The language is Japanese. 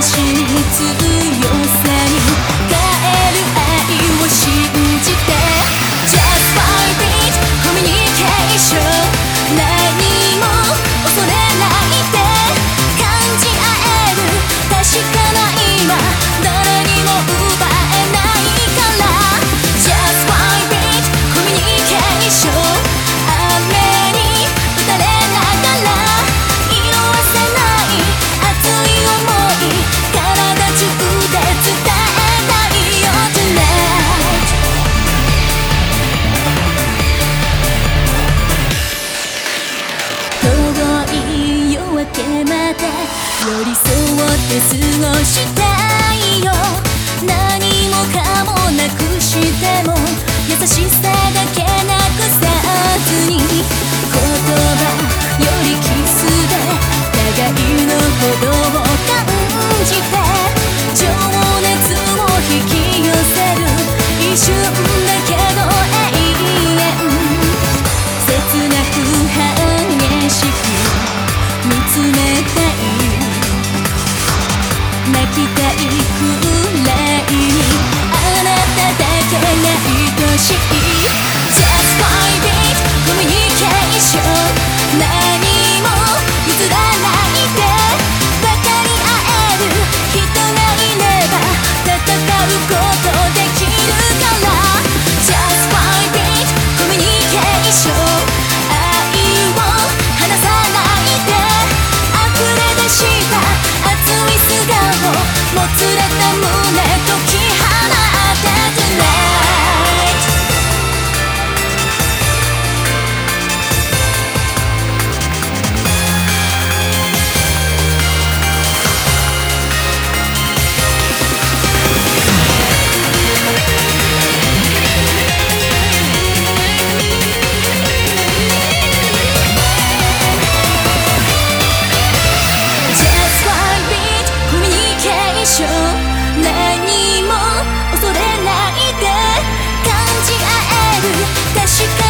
起寄り添って過ごしたいよ。何もかもなくしても優しさもつれた胸しか